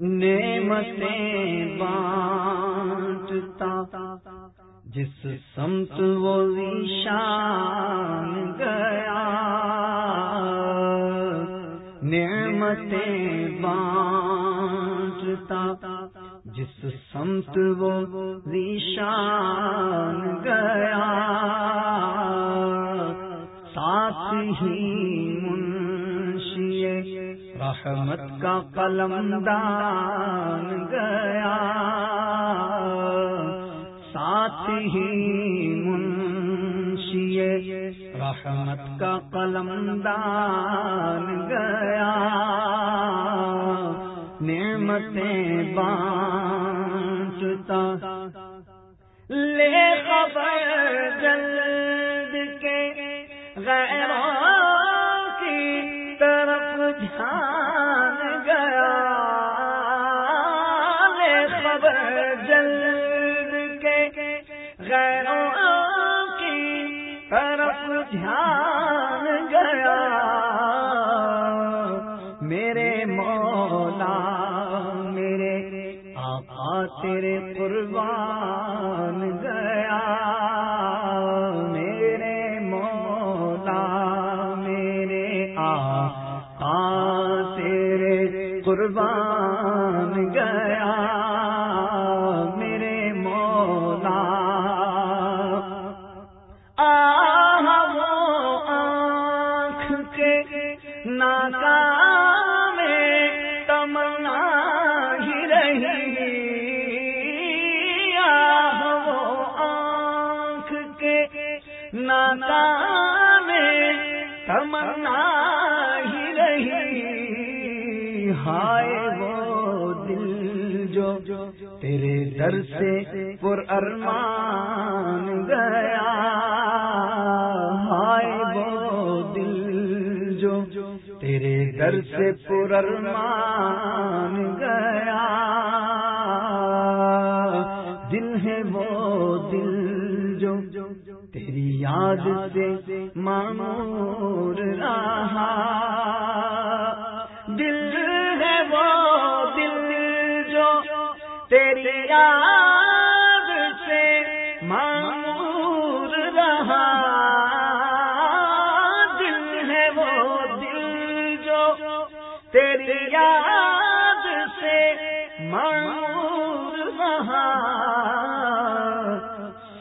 نعمتیں بانٹتا۔ جس سمت وہ شان گیا نعمتیں بانٹتا۔ جس سمت وہ شان گیا رحمت کا قلم دان گیا۔ ساتھ ہی منشی رحمت کا قلم دان گیا۔ نعمتیں بانٹتا۔ لے خبر جلد کے غیروں دھیان جلد کے غیروں کی طرف دھیان گیا۔ میرے مولا، میرے آقا تیرے قربان گیا۔ قربان تمنا ہی رہی۔ ہائے وہ دل جو تیرے در سے پر ارمان تیرے سے پر ارمان گیا۔ دل ہے وہ دل جو تیری یاد سے مانور رہا۔ دل ہے وہ دل جو تیری یاد یاد سے معمور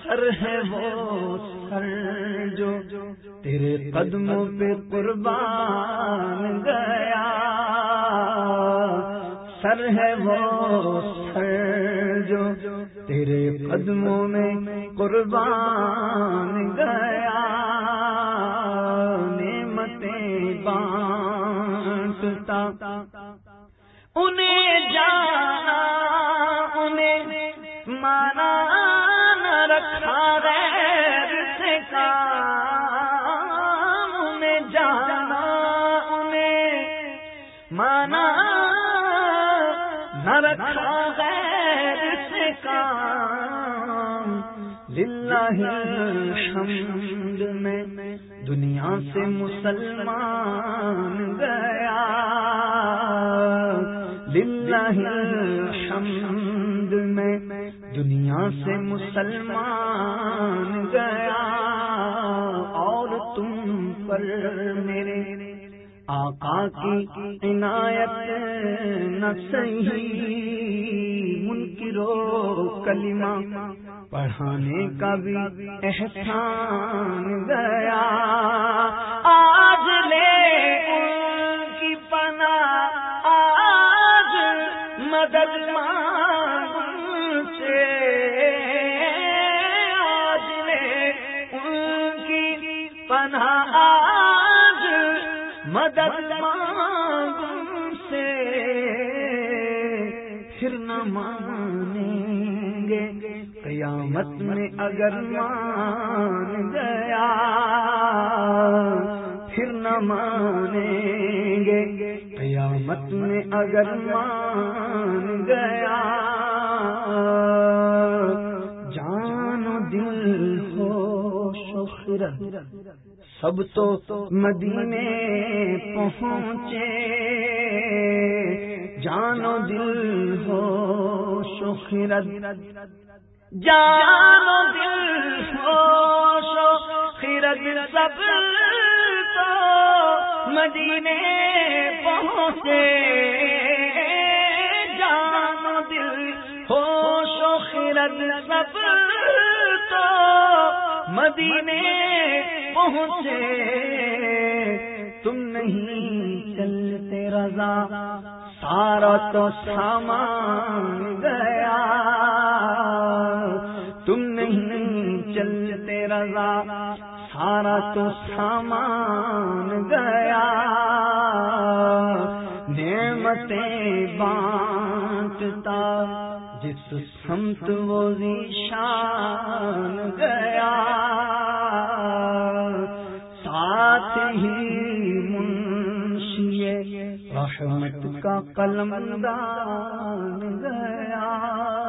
سر ہے وہ سر جو تیرے قدموں پہ قربان گیا۔ سر ہے وہ جو تیرے قدموں میں قربان گیا۔ نعمتیں بانٹتا انہیں جانا انہیں مانا نہ رکھا غیر سے کام انہیں جانا انہیں مانا نہ رکھا الحمد میں دنیا سے مسلمان گیا۔ الحمد میں دنیا سے مسلمان گیا۔ اور تم پر میرے آقا کی عنایت نہ صحیح منکرو کلمہ پڑھانے کا بھی احسان گیا آج لے ان کی پنا آج مدد مان سے۔ آج لے ان کی پنا آج مدد مان سے۔ پھر نہ مانیں گے۔ قیامت میں اگر مان گیا، پھر نہ مانیں گے۔ قیامت میں اگر مان گیا، جان دل ہو شخر سب تو مدینے پہنچے۔ جانو دل شخرت جانو دل ہو شخرت سب تو مدینے پہنچے۔ جانو دل ہو شخرت سب تو مدینے پہنچے۔ تم نہیں چلتے رضا، سارا تو سامان گیا تم نہیں چلتے رضا، سارا تو سامان گیا۔ نعمتیں بانٹتا، جس سمت وہ شان گیا۔ ساتھ ہی منشی رحمت کا قلم دان گیا۔